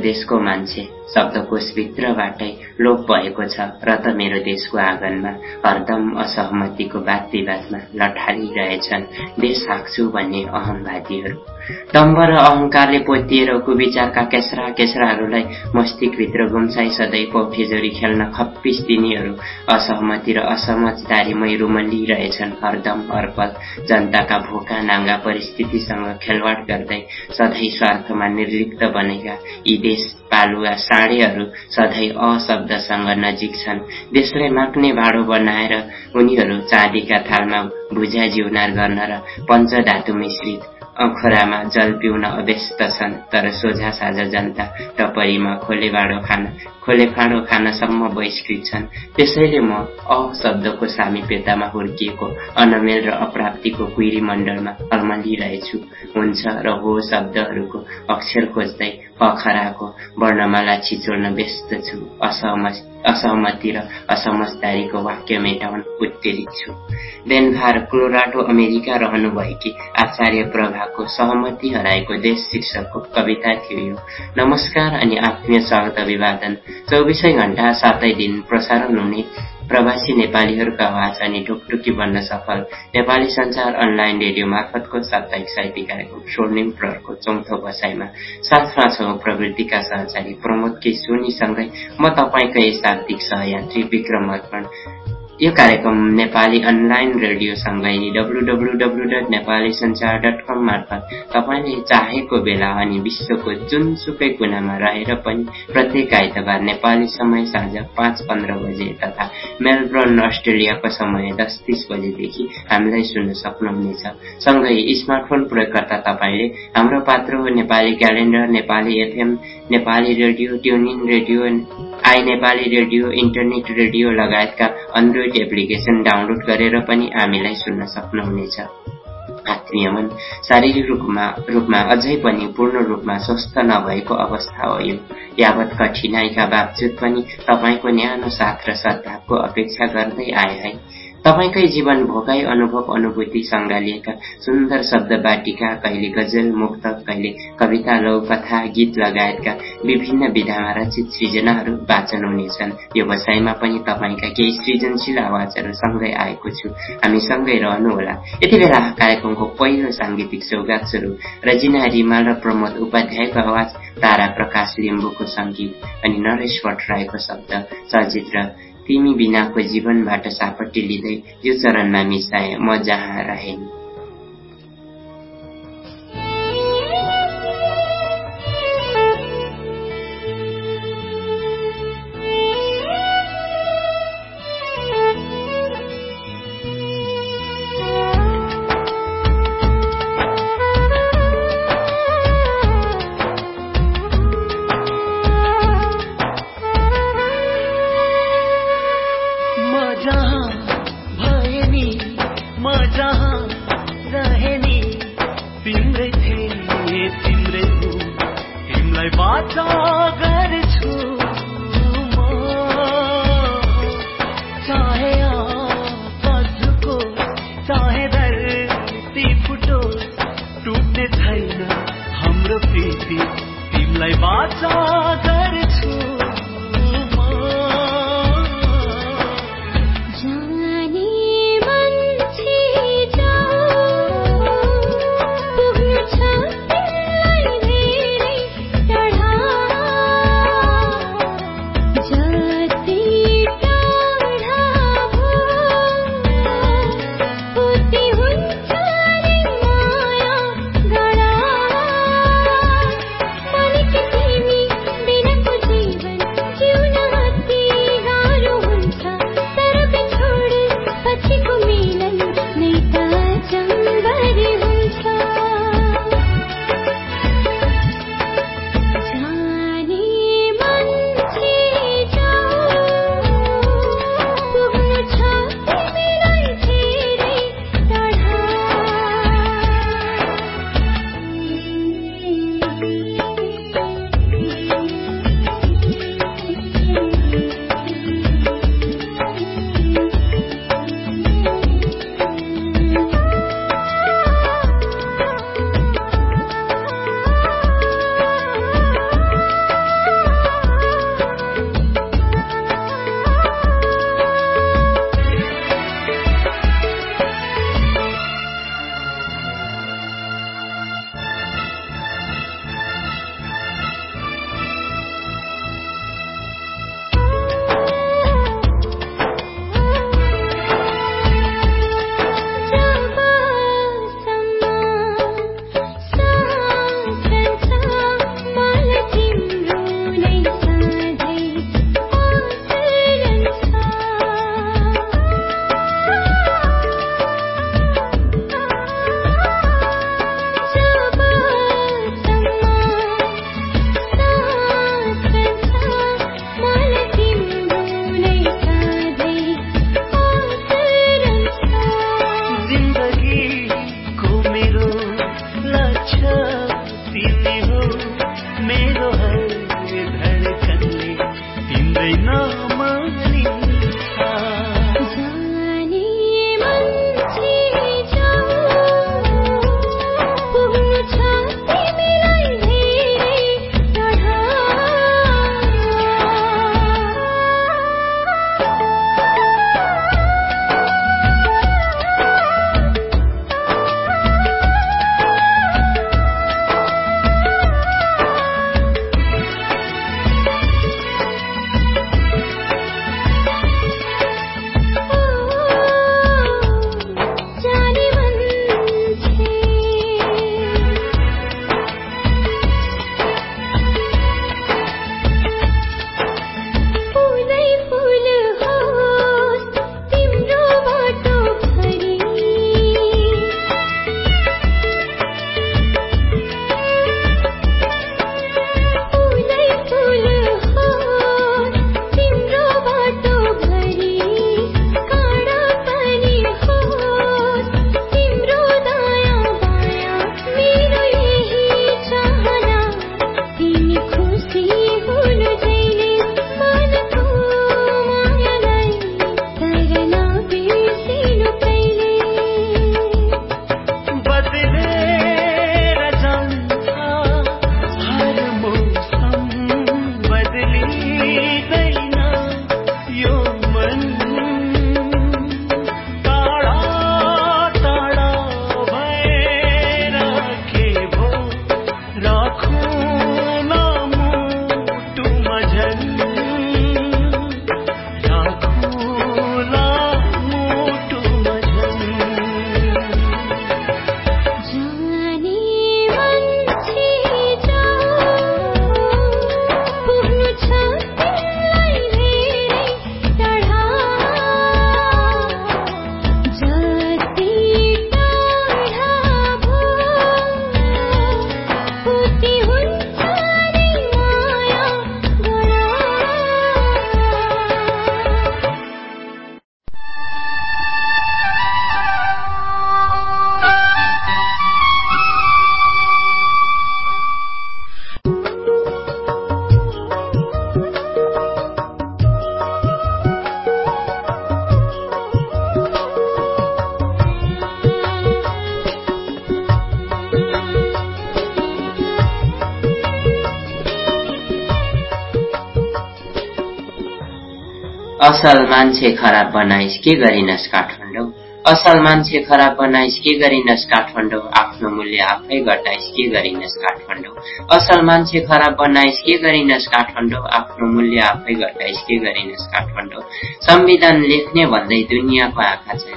देशको मान्छे शब्दकोशभित्रबाटै लोप भएको छ र त मेरो देशको आँगनमा हरदम असहमतिको वाद विवादमा लठारिरहेछन्। देश हाँक्छु भन्ने अहमवादीहरू दम्ब र अहङ्कारले पोतिएर कुविचारका केस्रा केस्राहरूलाई मस्तिष्कभित्र गुम्साई सधैँ पौठेजोरी खेल्न खप्पिस तिनीहरू असहमति र असमझदारीमै रुमल्लिरहेछन् हरदम हरपल जनताका भोका नाङ्गा परिस्थितिसँग खेलवाड गर्दै सधैँ स्वार्थमा निर्लिप्त बनेका यी देश पालुवा साँडेहरू सधैँ अशब्दसँग नजिक छन्। देशलाई माग्ने भाँडो बनाएर उनीहरू चाँदीका थालमा भुजा जिउनार गर्न र पञ्चधातु मिश्रित अखोरामा जल पिउन अभ्यस्त छन् तर सोझा साझा जनता टपरीमा खोले भाँडो खान खोले फाँडो खानसम्म बहिष्कृत छन्। त्यसैले म अ शब्दको सामिप्यतामा हुर्किएको अनमेल र अप्राप्तिको कुइरी मण्डलमा अल्मलिरहेछु हुन्छ र हो शब्दहरूको अक्षर खोज्दै पखराको वर्णमाला छिचोल्न व्यस्त छु असहमति र असमझदारीको वाक्य मेटाउन उत्तेजित छु। देनभार क्लोराडो अमेरिका रहनुभएकी आचार्य प्रभाको सहमति हराएको देश शीर्षकको कविता थियो यो। नमस्कार अनि आत्मीय स्वागत अभिवादन। चौबिसै घण्टा सातै दिन प्रसारण हुने प्रवासी नेपालीहरूका आवाज अनि ढुकढुकी बन्न सफल। नेपाली संचार अनलाइन रेडियो मार्फतको साप्ताहिक साहित्यिक कार्यक्रम स्वर्णिम प्रहरको चौथो बसाइमा साथमा छौँ प्रवृत्तिका सहचारी प्रमोद केशुनीसँगै म तपाईँकै शाब्दिक सहयात्री विक्रम अर्पण। यो कार्यक्रम Nepali online रेडियोसँगै W W W dot Nepali Sanchar dot com मार्फत तपाईँले चाहेको बेला अनि विश्वको जुनसुकै कुनामा रहेर पनि प्रत्येक आइतबार नेपाली समय साँझ पाँच पन्ध्र बजे तथा मेलबर्न अस्ट्रेलियाको समय दस तिस बजेदेखि हामीलाई सुन्न सक्नुहुनेछ। सँगै स्मार्टफोन प्रयोगकर्ता तपाईँले Hamro Patro Nepali calendar Nepali FM Nepali radio TuneIn radio I Nepali radio internet radio लगायतका एन्ड्रोइड एप्लिकेसन डाउनलोड गरेर पनि हामीलाई सुन्न सक्नुहुनेछ। आत्मीय मन शारीरिक रूपमा रूपमा अझै पनि पूर्ण रूपमा स्वस्थ नभएको अवस्था हो यो। यावत कठिनाईका बावजुद पनि तपाईँको न्यानो साथ र सद्भावको अपेक्षा गर्दै आए है। तपाईँकै जीवन भोगाई अनुभव अनुभूति सङ्गालिएका सुन्दर शब्द बाटिका कहिले गजल मुक्त कहिले कविता लौ कथा गीत लगायतका विभिन्न विधामा रचित सृजनाहरू वाचन हुनेछन्। यो बसाइमा पनि तपाईँका केही सृजनशील आवाजहरू सँगै आएको छु। हामी सँगै रहनुहोला। यति बेला कार्यक्रमको पहिलो साङ्गीतिक सौगात स्वरूप रजिना रिमाल र प्रमोद उपाध्यायको आवाज तारा प्रकाश लिम्बूको सङ्गीत अनि नरेश भट्टराईको शब्द चलचित्र तिमी बिनाको जीवनबाट सापट्टि लिँदै यो चरणमा मिसाए म जहाँ रहे। असल मान्छे खराब बनाइस के गरिनस् काठमाडौँ? असल मान्छे खराब बनाइस के गरिनस् काठमाडौँ? आफ्नो मूल्य आफै घटाइस के गरिनस् काठमाडौँ? असल मान्छे खराब बनाइस के गरिनस् काठमाडौँ? आफ्नो मूल्य आफै घटाइस के गरिनस् काठमाडौँ? संविधान लेख्ने भन्दै दुनियाँको आँखा छली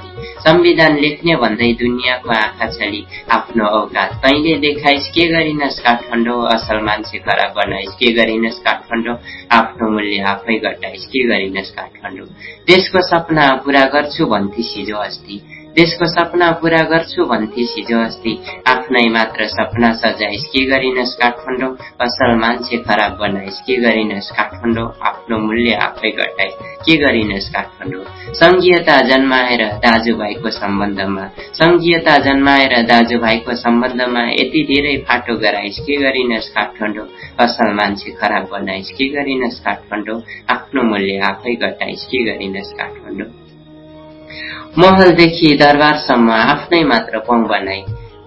संविधान लेख्ने भन्दै दुनियाँको आँखा छली आफ्नो औकात तैँले देखाइस के गरिनस् काठमाडौँ असल मान्छे खराब बनाइस के गरिनस् काठमाडौँ आफ्नो मूल्य आफै घटाइस के गरिनस् काठमाडौँ। देशको सपना पूरा गर्छु भन्थिस हिजो अस्ति। देशको सपना पूरा गर्छु भन्थिस हिजो अस्ति। आफ्नै मात्र सपना सजाइस के गरिनस् काठमाडौँ असल मान्छे खराब बनाइस के गरिनस् काठमाडौँ आफ्नो मूल्य आफै घटाइस के गरिनस् काठमाडौँ सङ्घीयता जन्माएर दाजुभाइको सम्बन्धमा। सङ्घीयता जन्माएर दाजुभाइको सम्बन्धमा यति धेरै फाटो गराइस के गरिनस् काठमाडौँ असल मान्छे खराब बनाइस के गरिनस् काठमाडौँ आफ्नो मूल्य आफै घटाइस के गरिनस् काठमाडौँ महलदेखि दरबारसम्म आफ्नै मात्र पौँ बनाई।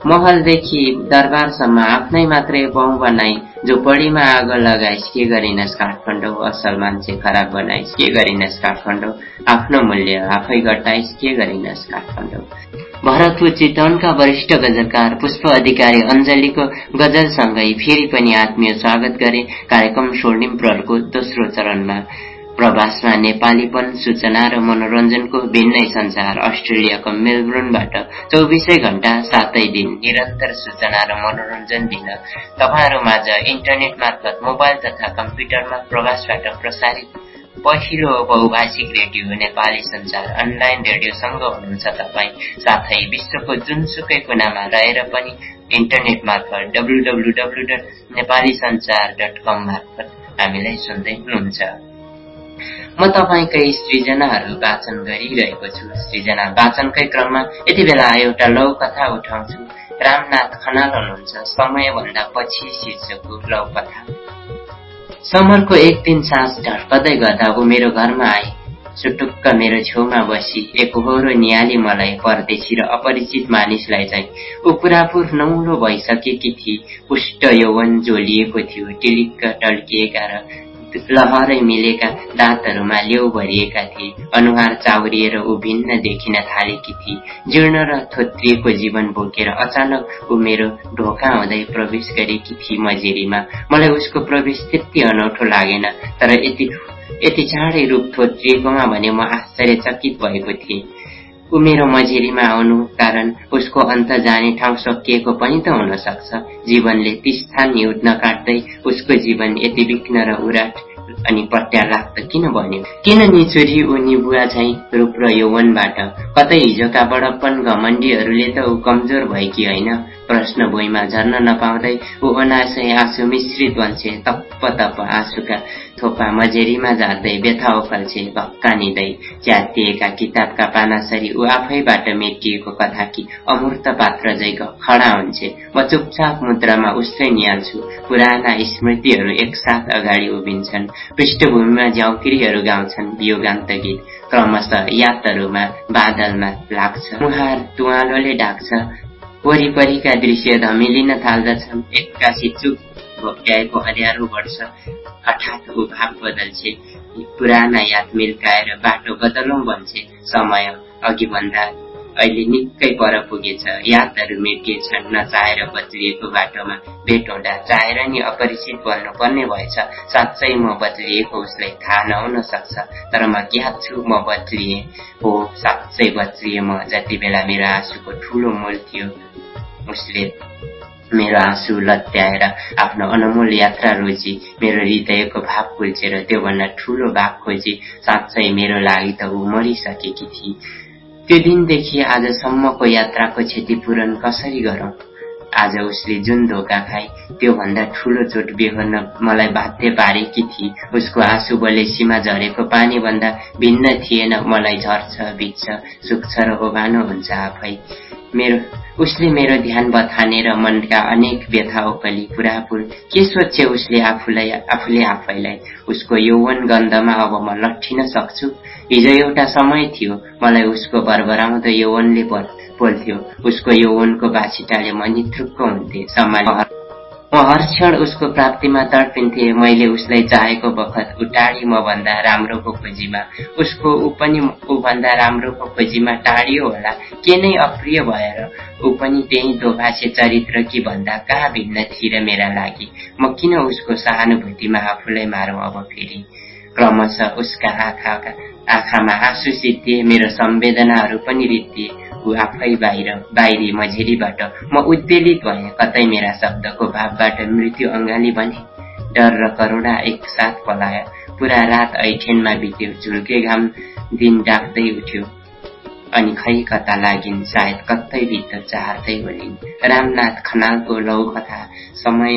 महलदेखि दरबारसम्म आफ्नै मात्रै पौँ बनाई झोपडीमा आगो लगाइस के गरिनस् काठमाडौँ? असल मान्छे खराब बनाइस के गरिनस् काठमाडौँ? आफ्नो मूल्य आफै घटाइस के गरिनस् काठमाडौँ? भरतपुर चितवनका वरिष्ठ गजलकार पुष्प अधिकारी अञ्जलीको गजलसँगै फेरि पनि आत्मीय स्वागत गरे। कार्यक्रम स्वर्णिम प्रहरको दोस्रो चरणमा प्रवासमा नेपालीपन सूचना र मनोरञ्जनको भिन्नै संसार अस्ट्रेलियाको मेलबोर्नबाट चौबिसै घण्टा सातै दिन निरन्तर सूचना र मनोरञ्जन दिन। तपाईँहरू माझ इन्टरनेट मार्फत मोबाइल तथा कम्प्युटरमा प्रवासबाट प्रसारित पहिलो बहुभाषिक रेडियो नेपाली संचार अनलाइन रेडियोसँग हुनुहुन्छ तपाईँ। साथै विश्वको जुनसुकै कुनामा रहेर पनि इन्टरनेट मार्फत W W W dot Nepali dot com मार्फत हामीलाई सुन्दै हुनुहुन्छ। म तपाईँकै सृजनाहरू वाचन गरिरहेको छु। सृजना वाचनकै क्रममा यति बेला एउटा लौ कथा उठाउँछु। रामनाथ खनाल हुनुहुन्छ। समयभन्दा पछि शीर्षकको लौ कथा समरको एक दिन सास ढर्कदै गर्दा ऊ मेरो घरमा आए। सुटुक्क मेरो छेउमा बसी। एकहोरो निहाली मलाई परदेशी र अपरिचित मानिसलाई चाहिँ। ऊ पुरापुर नौलो भइसकेकी थिए। पुष्ट यौवन जोलिएको थियो। टिलिक्क टल्किएका र लहरै मिलेका दाँतहरूमा लेउ भरिएका थिए। अनुहार चाउरिएर ऊ भिन्न देखिन थालेकी थिए। जीर्ण र थोत्रिएको जीवन बोकेर अचानक ऊ मेरो ढोका हुँदै प्रवेश गरेकी थिए मजेरीमा। मलाई उसको प्रवेश त्यति अनौठो लागेन तर यति यति चाँडै रूप थोत्रिएकोमा भने म आश्चर्यचकित भएको थिएँ। ऊ मेरो मजेरीमा आउनु कारण उसको अन्त जाने ठाउँ सकिएको पनि त हुन सक्छ जीवनले स्थान हिउँ नकाट्दै उसको जीवन यति विघ्न र उराट अनि पट्यालाख त किन भन्यो किन निचुरी ऊ निबुवा चाहिँ रूप र यौवनबाट? कतै हिजोका बडप्पन घमण्डीहरूले त ऊ कमजोर भएकी होइन। प्रश्न भुइँमा झर्न नपाउँदै ऊ अनाशय आँसु मिश्रित बन्छे तप्प तप्प आँसुका थोपा मजेरीमा झार्दै व्यथा ओकल्छे भक्कानिँदै च्यातिएका किताबका पानासरी ऊ आफैबाट मेटिएको कथाकी अमूर्त पात्र जै खडा हुन्छे। म चुपचाप मुद्रामा उसै निहाल्छु। पुराना स्मृतिहरू एकसाथ अगाडि उभिन्छन्। पृष्ठभूमिमा झ्याउकिरीहरू गाउँछन्। योगान्त गीत क्रमशः यादहरूमा बादलमा लाग्छ। मुहार तुवालोले ढाक्छ। वरिपरिका दृश्य धमिलिन थाल्दछन् एक्कासी चुप भोक्याएको अँध्यारो बढ्छ हठात भाव बदल्छे। पुराना याद मिल्काएर बाटो बदलौँ भन्छे। समय अघिभन्दा अहिले निकै पर पुगेछ। यादहरू मेटिएछन् नचाहेर बदलिएको बाटोमा भेट हुँदा चाहेर नि अपरिचित बोल्नु पर्ने भएछ। साँच्चै म बदलिएको उसलाई थाहा नहुन सक्छ तर म ज्ञात छु म बदलिएँ हो साँच्चै बदलिएँ म जति बेला मेरो आँसुको ठुलो मूल थियो उसले मेरो आँसु लत्याएर आफ्नो अनमोल यात्रा रोजी मेरो हृदयको भाव कुल्चेर त्योभन्दा ठुलो भाग खोजी साँच्चै मेरो लागि त ऊ मरिसकेकी थिए त्यो दिनदेखि आजसम्मको यात्राको क्षतिपूरण कसरी गरौँ? आज उसले जुन धोका खाए त्योभन्दा ठुलो चोट बेहोर्न मलाई बाध्य पारेकी थिए उसको आँसु बलेसीमा झरेको पानीभन्दा भिन्न थिएन। मलाई झर्छ बिच्छ सुक्छ र ओभानो हुन्छ आफै। मेरो उसले मेरो ध्यान बथानेर मनका अनेक व्यथा ओकली पुरापुर। के सोचे उसले आफूलाई आफूले आफैलाई? उसको यौवन गन्धमा अब म लट्ठिन सक्छु। हिजो एउटा समय थियो मलाई उसको बरबराउँदो यौवनले पोल्थ्यो उसको यौवनको बाछिटाले म निथुक्क हुन्थे। सम्मान हर क्षण उसको प्राप्तिमा तडपिन्थे। मैले उसलाई चाहेको बखत उटाडी म भन्दा राम्रोको खोजीमा। उसको ऊ पनि ऊभन्दा राम्रोको खोजीमा टाढियो होला। के नै अप्रिय भएर ऊ पनि त्यही दोभाषे चरित्र कि भन्दा कहाँ भिन्न थिए मेरा लागि। म किन उसको सहानुभूतिमा आफूलाई मारौँ अब फेरि? क्रमशः उसका आँखाका आँखामा आँसु सिद्धिए मेरो संवेदनाहरू पनि रित्तिए ऊ आफै बाहिर बाहिरी मझेरीबाट म उद्वेलित भएँ। कतै मेरा शब्दको भावबाट मृत्यु अङ्गाली बने। डर र करुणा एकसाथ पलायो। पुरा रात ऐठेनमा बित्यो। झुल्के घाम दिन डाक्दै उठ्यो। अनि खै कता लागिन् सायद कतै भित्र चाहर्दै होलिन् रामनाथ खनालको लौकथा समय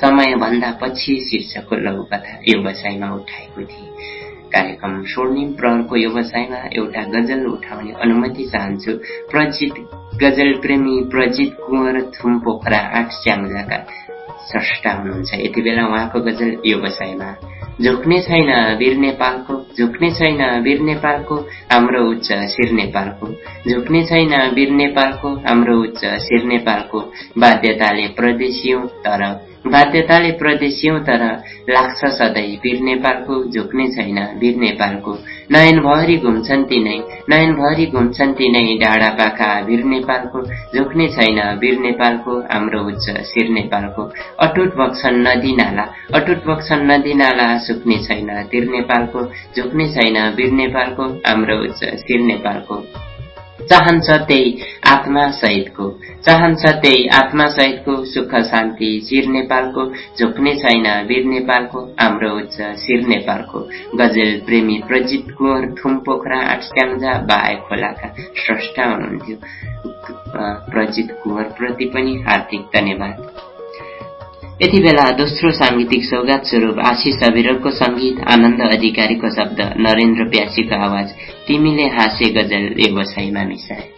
समयभन्दा पछि शीर्षकको लौकथा यो बसाइमा उठाएको थिए कार्यक्रम स्वर्णिम प्रहरको व्यवसायमा एउटा गजल उठाउने अनुमति चाहन्छु प्रजित गजल प्रेमी प्रजित कुँवर थुम पोखरा आठ च्याङ्जाका स्रष्टा हुनुहुन्छ यति बेला उहाँको गजल व्यवसायमा झुक्ने छैन वीर नेपालको झुक्ने छैन वीर नेपालको हाम्रो उच्च शिर नेपालको। झुक्ने छैन वीर नेपालको हाम्रो उच्च शिर नेपालको। बाध्यताले प्रदेशियौं तर बाध्यताले प्रदेशियौं तर लाग्छ सधैँ वीर नेपालको झुक्ने छैन वीर नेपालको। नयनभरि घुम्छन् तिनै नयनभरि घुम्छन् तिनै डाँडा पाखा वीर नेपालको झुक्ने छैन वीर नेपालको हाम्रो उच्च शिर नेपालको। अटुट बग्छन् नदी नाला अटुट बग्छन् नदी नाला सुक्ने छैन तिर नेपालको झुक्ने छैन वीर नेपालको हाम्रो उच्च शिर नेपालको। चाहन्छ त्यही आत्मा सहितको। चाहन्छ त्यही आत्मा सहितको सुख शान्ति शिर नेपालको झुक्ने छैन वीर नेपालको हाम्रो उच्च शिर नेपालको। गजल प्रेमी प्रजित कुँवर थुम पोखरा आठस्ट्याङ्जा बाए खोलाका स्रष्टा हुनुहुन्थ्यो। प्रजित कुँवर प्रति पनि हार्दिक धन्यवाद। यति बेला दोस्रो साङ्गीतिक सौगात स्वरूप आशिष अविरलको संगीत आनन्द अधिकारीको शब्द नरेन्द्र प्यासीको आवाज तिमीले हाँसे गजल व्यवसायमा मिसाए।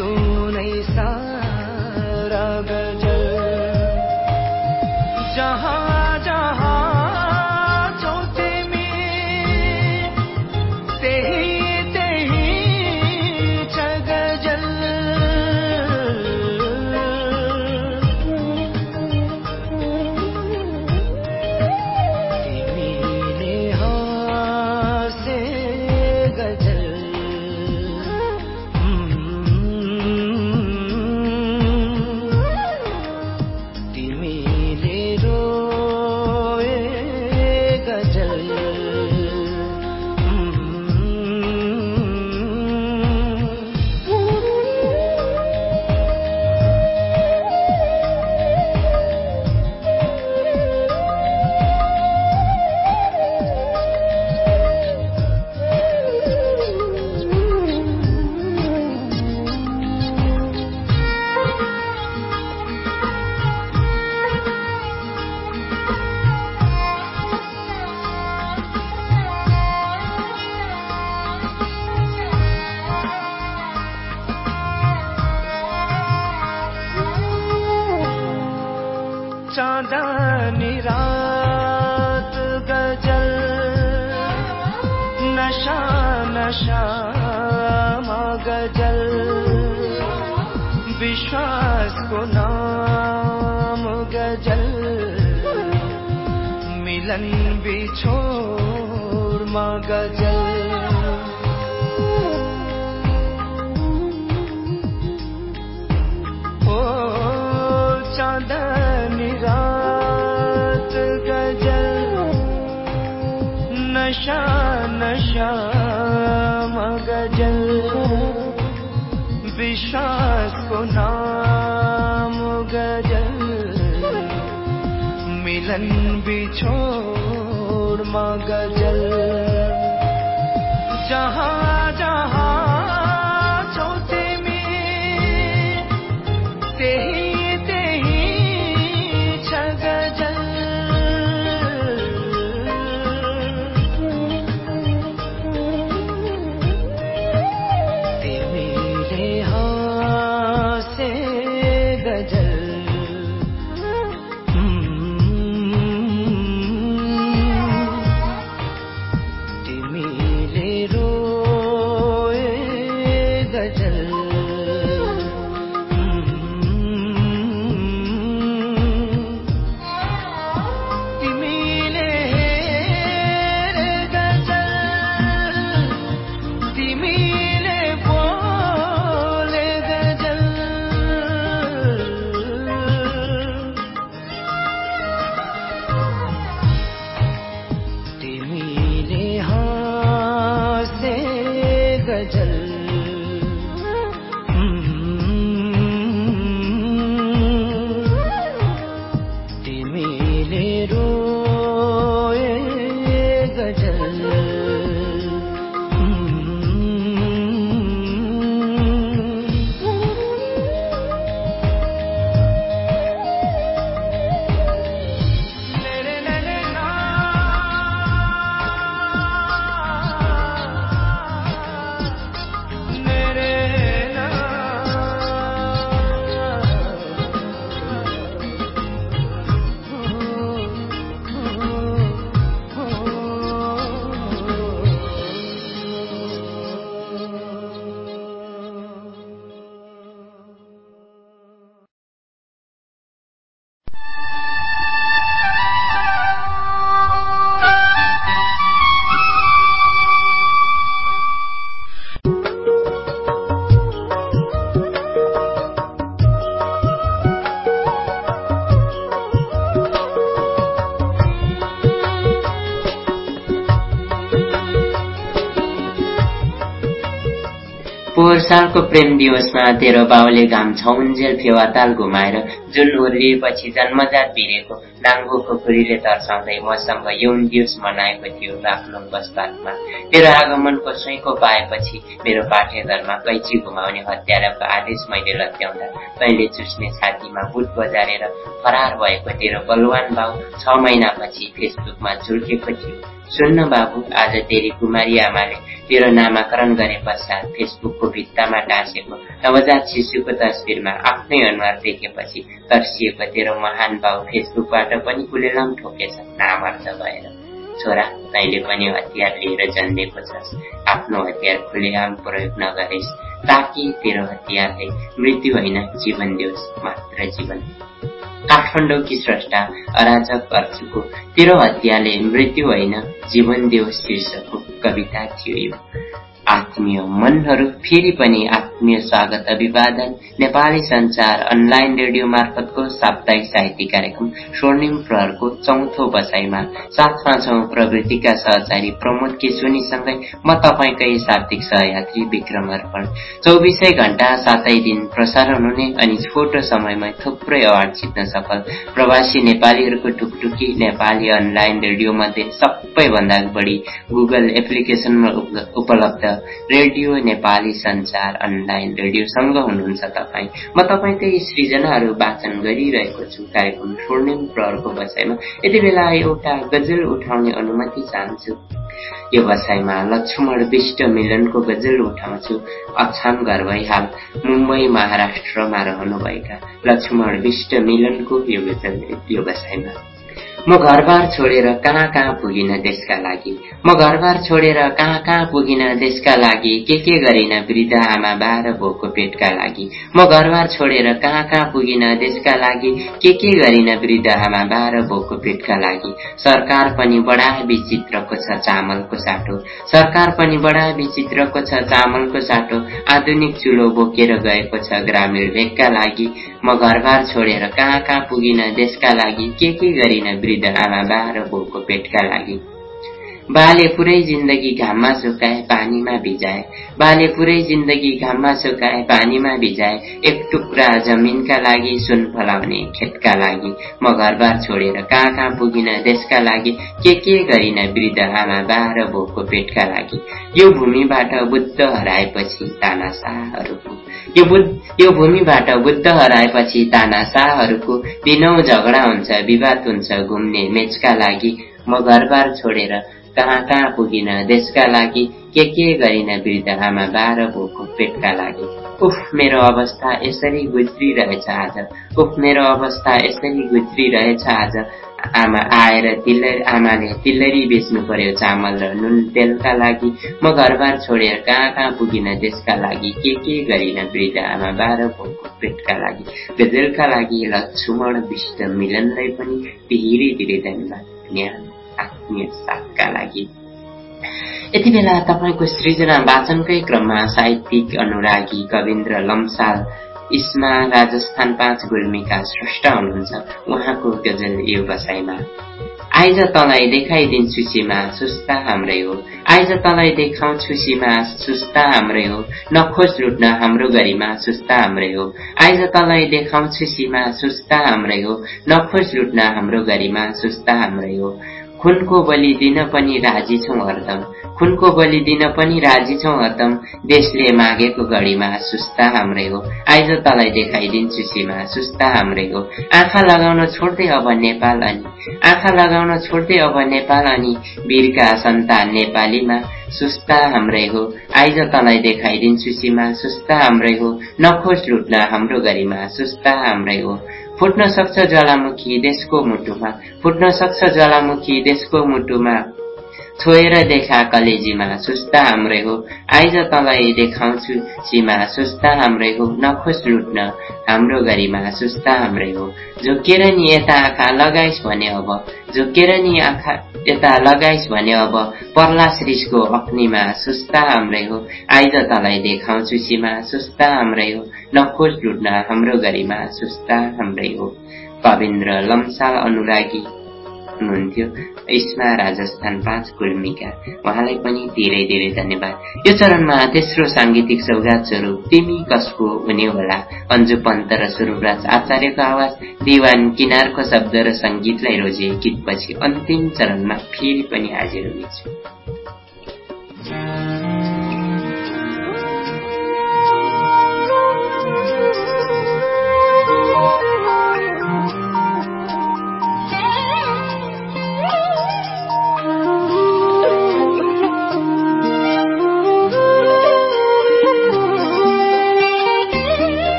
tú. विश्वास को नाम गजल। मिलन बिछोर मगजल। ओ चाद रात गजल। नशा नशा मगज प्रेम दिवसमा तेरो बाउले घाम छौन्जेल फेवाताल घुमाएर जुन ओर्लिएपछि जन्मजात भिरेको नाङ्गो खुकुरीले तर्साउँदै मसँग यौन दिवस मनाएको थियो आफ्नो बस्तानमा तेरो आगमनको सुइँको पाएपछि मेरो पाठेघरमा कैची घुमाउने हत्याराको आदेश मैले लत्याउँदा तैँले चुस्ने छातीमा बुट बजारेर फरार भएको तेरो बलवान बाउ छ महिनापछि फेसबुकमा झुल्केको थियो। सुन्न बाबु आज तेरी कुमारी आमाले तेरो नामाकरण गरे पश्चात फेसबुकको भित्तामा टाँसेको नवजात शिशुको तस्विरमा आफ्नै अनुहार देखेपछि तर्सिएको तेरो महान बाउ फेसबुकबाट पनि कुलेलम ठोकेछ नामर्थ भएर छोरा तैँले पनि हतियार लिएर जन्मेको छस् आफ्नो हतियार खुलेआम प्रयोग नगरेस् ताकि तेरो हतियारले मृत्यु होइन जीवन दियोस् मात्र जीवन काठमाडौँकी स्रष्टा अराजक अर्जुको तेरो हत्याले मृत्यु होइन जीवन देव शीर्षकको कविता थियो यो। आत्मीय मनहरू फेरि पनि आत्मीय स्वागत अभिवादन नेपाली संचार अनलाइन रेडियो मार्फतको साप्ताहिक साहित्यिक कार्यक्रम स्वर्णिम प्रहरको चौथो बसाइमा साथमा छौँ प्रवृत्तिका सहचारी प्रमोद केशुनीसँगै म तपाईँकै शाब्दिक सहयात्री विक्रम अर्पण। चौबिसै घण्टा सातै दिन प्रसारण हुने अनि छोटो समयमा थुप्रै अवार्ड जित्न सफल प्रवासी नेपालीहरूको टुकटुकी नेपाली अनलाइन रेडियो मध्ये सबैभन्दा बढी गुगल एप्लिकेसनमा उपलब्ध रेडियो नेपाली संचार अनलाइन रेडियोसँग हुनुहुन्छ तपाईँ। म तपाईँकै सृजनाहरू वाचन गरिरहेको छु। कार्यक्रम स्वर्णिम प्रहरको बसाइमा यति बेला एउटा गजल उठाउने अनुमति चाहन्छु। यो बसाइमा लक्ष्मण विष्ट मिलनको गजल उठाउँछु। अछाम घर भइहाल मुम्बई महाराष्ट्रमा रहनुभएका लक्ष्मण विष्ट मिलनको यो गजल यो बसाइमा म घरबार छोडेर कहाँ कहाँ पुगिन देशका लागि? म घरबार छोडेर कहाँ कहाँ पुगिन देशका लागि? के के गरिन वृद्ध आमा बाह्र भोको पेटका लागि? म घरबार छोडेर कहाँ कहाँ पुगिन देशका लागि? के के गरिन वृद्ध आमा बाह्र भोको पेटका लागि? सरकार पनि बडा विचित्रको छ चामलको साटो। सरकार पनि बडा विचित्रको छ चामलको साटो। आधुनिक चुलो बोकेर गएको छ ग्रामीण भेगका लागि। म घरबार छोडेर कहाँ कहाँ पुगिन देशका लागि? के के गरिन वृद्ध आमा बा र बाउको पेटका लागि बाले पुरै जिन्दगी घाममा सुकाए पानीमा भिजाए। बाले पुरै जिन्दगी घाममा सुकाए पानीमा भिजाए। एक टुक्रा जमिनका लागि सुन फलाउने खेतका लागि। म घरबार छोडेर कहाँ कहाँ पुगिन देशका लागि। के के गरिन वृद्ध आमा बा र भोको पेटका लागि। यो भूमिबाट बुद्ध हराएपछि तानासाहरूको यो बुद्ध यो भूमिबाट बुद्ध हराएपछि तानासाहरूको दिनौ झगडा हुन्छ विवाद हुन्छ घुम्ने मेचका लागि। म घरबार छोडेर कहाँ कहाँ पुगिन देशका लागि के के गरिन वृद्ध आमा बाह्र भोको पेटका लागि उफ मेरो अवस्था यसरी गुज्रिरहेछ आज उफ मेरो अवस्था यसरी गुज्रिरहेछ आज आमा आएर तिल्लरी आमाले तिल्लरी बेच्नु पर्यो चामल र नुन तेलका लागि म घरबार छोडेर कहाँ कहाँ पुगिन देशका लागि के के गरिन वृद्ध आमा बाह्र भोको पेटका लागि गजलका लागि लक्ष्मण विष्ट मिलनलाई पनि धेरै धेरै धन्यवाद साथका लागि यति बेला तपाईँको सृजना वाचनकै क्रममा साहित्यिक अनुरागी कविन्द्र लम्साल इस्मा राजस्थान पाँच गुल्मीका स्रष्ट हुनुहुन्छ उहाँको गजल यो बसाइमा आइज तँलाई देखाइदिन्छु सीमा सुस्ता हाम्रै हो आइज तँलाई देखाउँछु सीमा सुस्ता हाम्रै हो नखोज लुट्न हाम्रो गरिमा सुस्ता हाम्रै हो आइज तँलाई देखाउँछु सीमा सुस्ता हाम्रै हो नखोज लुट्न हाम्रो गरिमा सुस्ता हाम्रै हो खुनको बलि दिन पनि राजी छौँ हरदम खुनको बलि दिन पनि राजी छौँ हरदम देशले मागेको घडीमा सुस्ता हाम्रै हो। आइज तँलाई देखाइदिन्छु सीमा सुस्ता हाम्रै हो। आँखा लगाउन छोड्दै अब नेपाल अनि आँखा लगाउन छोड्दै अब नेपाल अनि वीरका सन्तान नेपालीमा सुस्ता हाम्रै हो। आइज तँलाई देखाइदिन्छु सीमा सुस्ता हाम्रै हो। नखोज लुट्न हाम्रो गरिमा सुस्ता हाम्रै हो। फुट्न सक्छ ज्वालामुखी देशको मुटुमा। फुट्न सक्छ ज्वालामुखी देशको मुटुमा। छोएर देखा कलेजीमा सुस्ता हाम्रै हो। आइज तँलाई देखाउँछु सीमा सुस्ता हाम्रै हो। नखोस लुट्न हाम्रो गरिमा सुस्ता हाम्रै हो। झुकेर नि यता आँखा लगाइस् भने अब झुकेर नि आँखा यता लगाइस् भने अब पर्ला श्रीषको अग्निमा सुस्ता हाम्रै हो। आइज तँलाई देखाउँछु सीमा सुस्ता हाम्रै हो। नखोज लुट्न हाम्रो गरिमा सुस्ता हाम्रै हो। कविन्द्र लम्साल अनुरागी। सक्नुहुन्थ्यो इस्मा राजस्थान पाँच गुल्मीका उहाँलाई पनि धेरै धेरै धन्यवाद। यो चरणमा तेस्रो साङ्गीतिक सौगात स्वरूप तिमी कसको हुने होला? अन्जु पन्त र स्वरूपराज आचार्यको आवाज दिवान किनारको शब्द र सङ्गीतलाई रोजे गीतपछि अन्तिम चरणमा फेरि पनि हाजिर हुनेछु।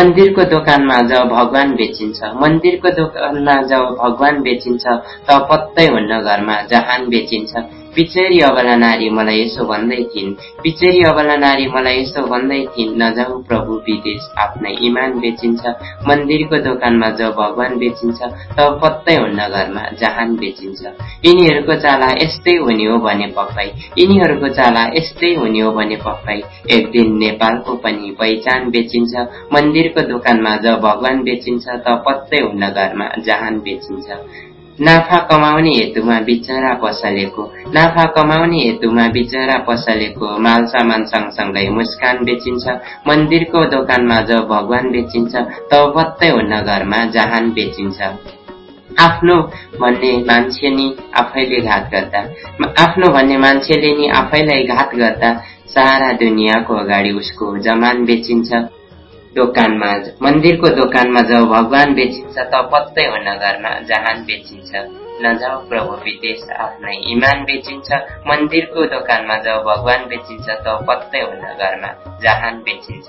मन्दिरको दोकानमा जब भगवान बेचिन्छ। मन्दिरको दोकानमा जब भगवान बेचिन्छ। त पत्तै हुन्न घरमा जहान बेचिन्छ। पिचेरी अबला नारी मलाई यसो भन्दै थिइन्। पिचेरी अबला नारी मलाई यसो भन्दै थिइन् नजाऊ प्रभु विदेश आफ्नै इमान बेचिन्छ। मन्दिरको दोकानमा जब भगवान बेचिन्छ तब पत्तै हुन्न घरमा जहान बेचिन्छ। यिनीहरूको चाला यस्तै हुने हो भने पक्कै। यिनीहरूको चाला यस्तै हुने हो भने पक्कै। एक दिन नेपालको पनि पहिचान बेचिन्छ। मन्दिरको दोकानमा जब भगवान बेचिन्छ त पत्तै हुन्न घरमा जहान बेचिन्छ। नाफा कमाउने हेतुमा बिचरा पसलेको नाफा कमाउने हेतुमा बिचरा पसलेको माल सामान सँगसँगै मुस्कान बेचिन्छ। मन्दिरको दोकानमा जब भगवान बेचिन्छ तब पत्तै हुन्न घरमा जहान बेचिन्छ। आफ्नो भन्ने मान्छे नि आफैले घात गर्दा आफ्नो भन्ने मान्छेले नि आफैलाई घात गर्दा सारा दुनियाँको अगाडि उसको जमान बेचिन्छ। दोकानमा मन्दिरको दोकानमा जब भगवान बेचिन्छ त पत्तै हुन घरमा जहान बेचिन्छ। नजाऊ प्रभु विदेश आफ्नै इमान बेचिन्छ। मन्दिरको दोकानमा जब भगवान बेचिन्छ त पत्तै हुन घरमा जहान बेचिन्छ।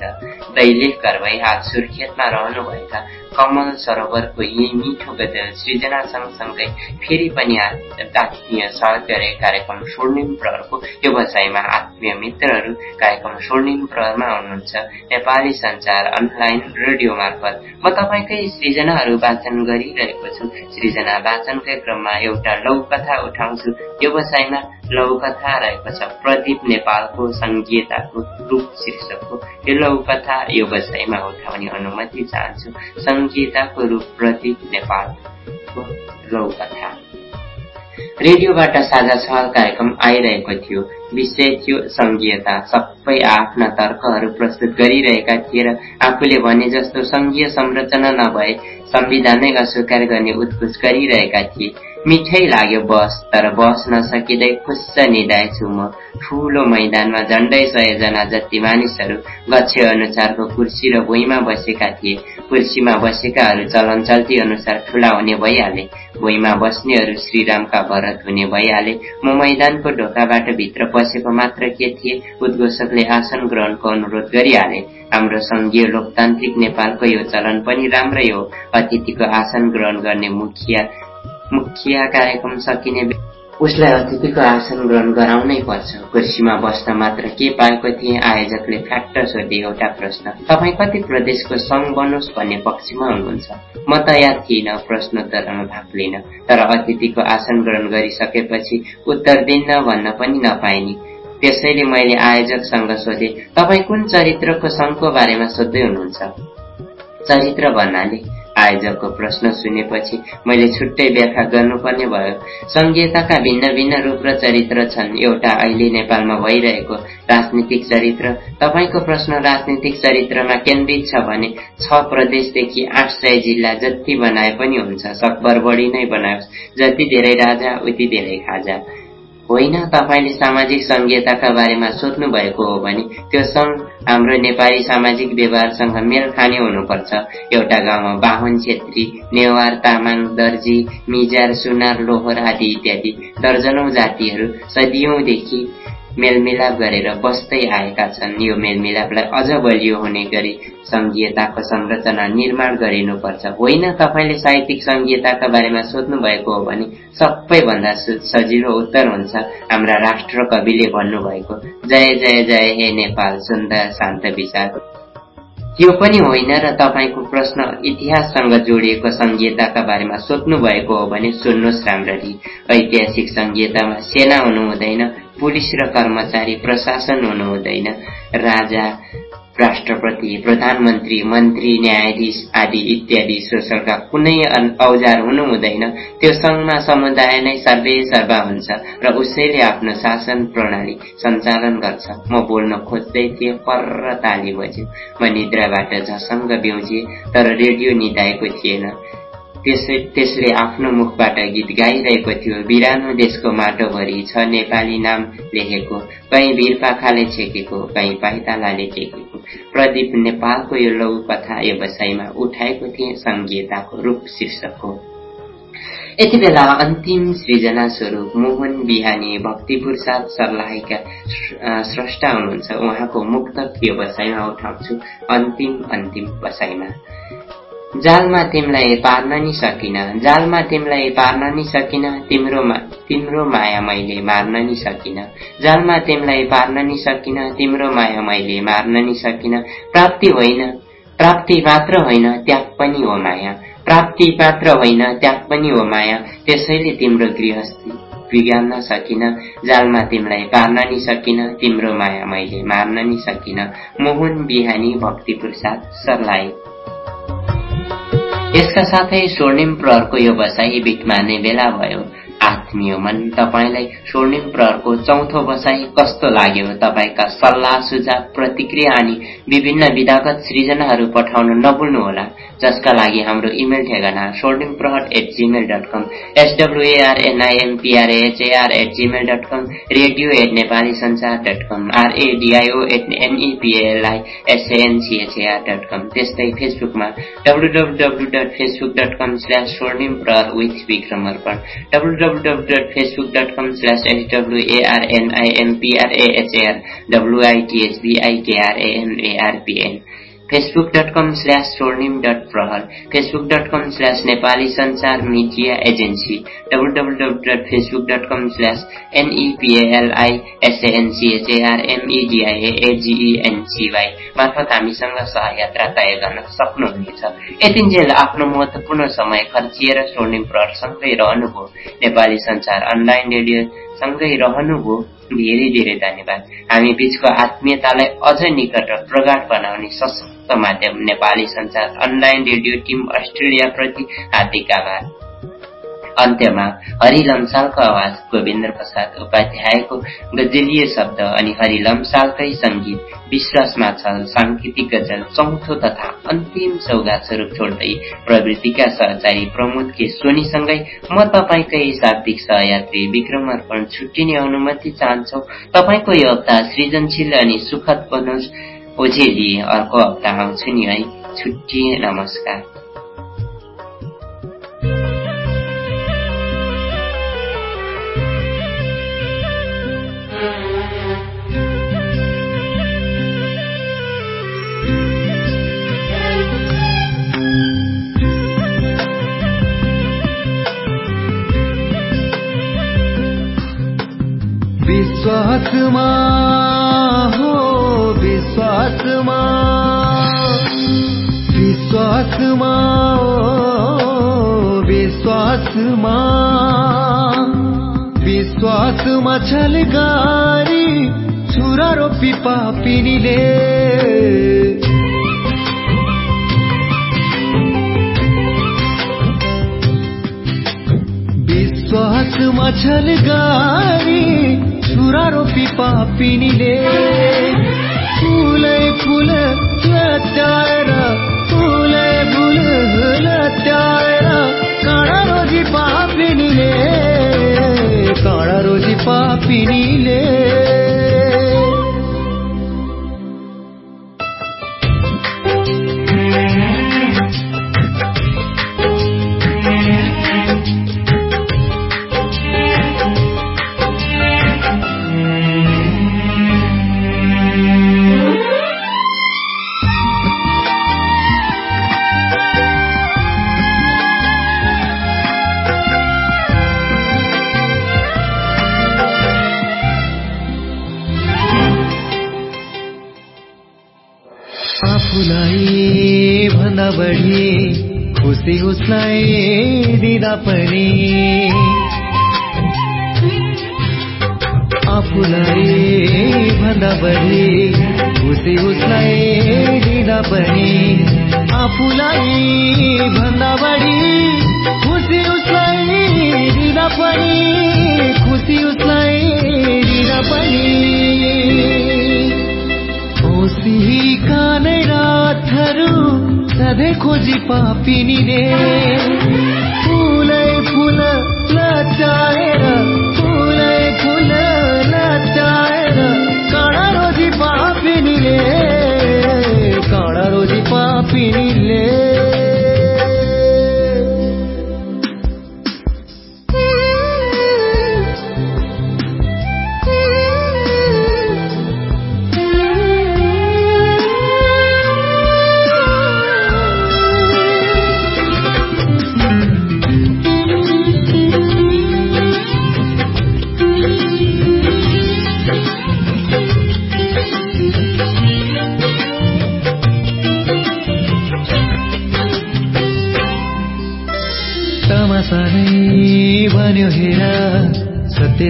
दैलेख भई हाल सुर्खेतमा रहनुभएका कमल सरोवरको यही मिठो गजल सृजना सँगसँगै फेरि पनि आत्मीय सहकार्य कार्यक्रम स्वर्णिम प्रहरको व्यवसायमा आत्मीय मित्रहरू कार्यक्रम स्वर्णिम प्रहरमा हुनुहुन्छ। नेपाली संचार अनलाइन रेडियो मार्फत म तपाईँकै सृजनाहरू वाचन गरिरहेको छु। सृजना वाचनकै क्रममा एउटा लौकथा उठाउँछु। व्यवसायमा लौकथा रहेको छ प्रदीप नेपालको सङ्घीयताको रूप शीर्षकको यो लौकथा यो व्यवसायमा उठाउने अनुमति चाहन्छु। सङ्घीयताको रूप प्रदीप नेपालको लौकथा रेडियोबाट साझा सवाल कार्यक्रम आइरहेको थियो। विषय थियो सङ्घीयता सबै आफ्ना तर्कहरू प्रस्तुत गरिरहेका थिए र आफूले भने जस्तो सङ्घीय संरचना नभए संविधानै अस्वीकार गर्ने उद्घोष गरिरहेका थिए। मिठै लाग्यो बस तर बस नसकिँदै खुस्स निधाएछु म। ठुलो मैदानमा झन्डै सयजना जति मानिसहरू गच्छे अनुसारको कुर्सी र भुइँमा बसेका थिए। कुर्सीमा बसेकाहरू चलन चल्ती अनुसार ठुला हुने भइहाले। भुइँमा बस्नेहरू श्रीरामका भरत हुने भइहाले। म मैदानको ढोकाबाट भित्र पसेको मात्र के थिए उद्घोषकले आसन ग्रहणको अनुरोध गरिहाले। हाम्रो सङ्घीय लोकतान्त्रिक नेपालको यो चलन पनि राम्रै हो। अतिथिको आसन ग्रहण गर्ने मुखिया मुखिया कार्यक्रम सकिने उसलाई अतिथिको आसन ग्रहण गराउनै पर्छ। कुर्सीमा बस्न मात्र के पाएको थिए? आयोजकले फ्याक्ट सोधे एउटा प्रश्न तपाईँ कति प्रदेशको सङ्घ बनोस् भन्ने पक्षमा हुनुहुन्छ? म तयार थिइनँ प्रश्नोत्तरमा भाग लिन। तर अतिथिको आसन ग्रहण गरिसकेपछि उत्तर दिन्न भन्न पनि नपाइने। त्यसैले मैले आयोजकसँग सोधे तपाईँ कुन चरित्रको सङ्घको बारेमा सोध्दै हुनुहुन्छ? चरित्र भन्नाले आयोजकको प्रश्न सुनेपछि मैले छुट्टै व्याख्या गर्नुपर्ने भयो। संघीयताका भिन्न भिन्न रूप र चरित्र छन्। एउटा अहिले नेपालमा भइरहेको राजनीतिक चरित्र। तपाईँको प्रश्न राजनीतिक चरित्रमा केन्द्रित छ भने छ प्रदेशदेखि आठ सय जिल्ला जति बनाए पनि हुन्छ। सकभर बढी नै बनायोस्। जति धेरै राजा उति धेरै खाजा। होइन तपाईँले सामाजिक सङ्घीयताका बारेमा सोध्नु भएको हो भने त्यो सङ्घ हाम्रो नेपाली सामाजिक व्यवहारसँग मेल खाने हुनुपर्छ। एउटा गाउँमा बाहुन छेत्री नेवार तामाङ दर्जी मिजार सुनार लोहोर आदि इत्यादि दर्जनौ जातिहरू सदियौंदेखि मेलमिलाप गरेर बस्दै आएका छन्। यो मेलमिलापलाई अझ बलियो हुने गरी सङ्घीयताको संरचना निर्माण गरिनुपर्छ। होइन तपाईँले साहित्यिक सङ्घीयताका बारेमा सोध्नु भएको हो भने सबैभन्दा सजिलो उत्तर हुन्छ हाम्रा राष्ट्र कविले भन्नुभएको। जय जय जय हे नेपाल सुन्दर शान्त विचार। त्यो पनि होइन र तपाईँको प्रश्न इतिहाससँग जोडिएको संहिताका बारेमा सोध्नु भएको हो भने सुन्नुहोस् राम्ररी। ऐतिहासिक संहितामा सेना हुनु हुँदैन पुलिस र कर्मचारी प्रशासन हुनु हुँदैन राजा राष्ट्रपति प्रधानमन्त्री मन्त्री न्यायाधीश आदि इत्यादि शोषणका कुनै औजार हुनु हुँदैन। त्यो सङ्घमा समुदाय नै सर्वे सर्वा हुन्छ र उसैले आफ्नो शासन प्रणाली सञ्चालन गर्छ। म बोल्न खोज्दै थिएँ पर्र ताली बज्यो। म निद्राबाट झसङ्ग बिउजिए तर रेडियो निधाएको थिएन। त्यसले आफ्नो मुखबाट गीत गाइरहेको थियो। बिरानो देशको माटोभरि छ नेपाली नाम लेखेको कहीँ वीरपाखाले छेकेको कहीँ पाइतालाले टेकेको। प्रदीप नेपालको यो लघु कथा व्यवसायमा उठाएको थिएँ सङ्घीयताको रूप शीर्षकको। यति बेला अन्तिम सृजना स्वरूप मोहन बिहानी भक्तिपुर साथ सर्लाहीका स्रष्टा हुनुहुन्छ। उहाँको मुक्त व्यवसायमा उठाउँछु अन्तिम अन्तिम बसाइमा। जालमा तिमीलाई पार्न नि सकिन जालमा तिमीलाई पार्न नि सकिन तिम्रो तिम्रो माया मैले मार्न नि सकिन। जालमा तिमीलाई पार्न नि सकिन तिम्रो माया मैले मार्न नि सकिन। प्राप्ति होइन प्राप्ति मात्र होइन त्याग पनि हो माया। प्राप्ति मात्र होइन त्याग पनि हो माया। त्यसैले तिम्रो गृहस्थी बिगार्न सकिन। जालमा तिमीलाई पार्न नि सकिन तिम्रो माया मैले मार्न नि सकिन। मोहन बिहानी भक्तिपुर साथ सरलाई। यसका साथै स्वर्णिम प्रहरको यो बसाई बिट मार्ने बेला भयो। आत्मीय मन तपाईँलाई स्वर्णिम प्रहरको चौथो बसाई कस्तो लाग्यो? तपाईँका सल्लाह सुझाव प्रतिक्रिया अनि विभिन्न विधागत सृजनाहरू पठाउन नभुल्नुहोला जसका लागि हाम्रो इमेल ठेगाना स्वर्णिम प्रहर at Gmail dot com एसडब्लुएआरएनआइएमपिआरएचएआर at Gmail dot com radio at Nepali संसार डट कम आरएडिआइओ एट एनइपिएलआई एसएनसिएचएआर डट कम त्यस्तै फेसबुकमा W W W dot Facebook dot com slash स्वर्णिम प्रहर with Vikram Arpan W www.facebook.com slash swrnimprar w-i-t-h-b-i-k-r-a-m-a-r-p-n facebook.com slash swarnim.prahar facebook.com slash Nepali संचार media agency www.facebook.com slash nepalisanchar.media.agency मार्फत हामीसँग सहयात्रा तय गर्न सक्नुहुनेछ। यतिन्जेल आफ्नो महत्वपूर्ण समय खर्चिएर स्वर्णिम प्रहरसँगै रहनुभयो। नेपाली संचार अनलाइन रेडियो सँगै रहनुभयो। धेरै धेरै धन्यवाद। हामी बीचको आत्मीयतालाई अझ निकट र प्रगाढ बनाउने सशक्त माध्यम नेपाली संचार अनलाइन रेडियो टिम अस्ट्रेलियाप्रति हार्दिक आभार। अन्त्यमा हरि लम्सालको आवाज गोविन्द प्रसाद उपाध्यायको गजलीय शब्द अनि हरि लम्सालकै सङ्गीत विश्वासमा छ साङ्गीतिक गजल चौथो तथा अन्तिम सौगात स्वरूप छोड्दै प्रवृत्तिका सहचारी प्रमोद के सोनीसँगै म तपाईँकै शाब्दिक सहयात्री विक्रम अर्पण छुट्टिने अनुमति चाहन्छौ। तपाईँको यो हप्ता सृजनशील अनि सुखद बनोस्। ओझेली अर्को हप्ता आउँछु नि है। छुट्टिए नमस्कार। विश्वासमा हो विश्वासमा विश्वासमा विश्वासमा विश्वासमा छलगारी छुरा रोपी पापिनीले विश्वासमा छलगारी छुरा रोपी पापिनीले फुलै फुल लत्याएर फुलै फुल लत्याएर काँडा रोजी पापिनीले काँडा रोजी पापिनीले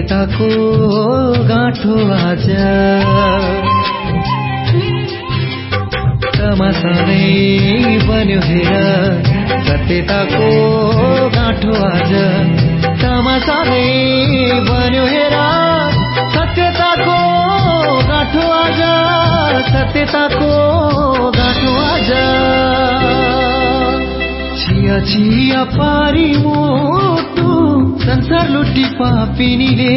सत्यताको गाँठो आज। तमासा नै बन्यो हेर। सत्यताको गाँठो आज। तमासा नै बन्यो हेर। सत्यताको गाँठो आज। सत्यताको गाँठो आज। छिया छिया पारी मोटु संसार लुटी पापिनीले விண்ணிலே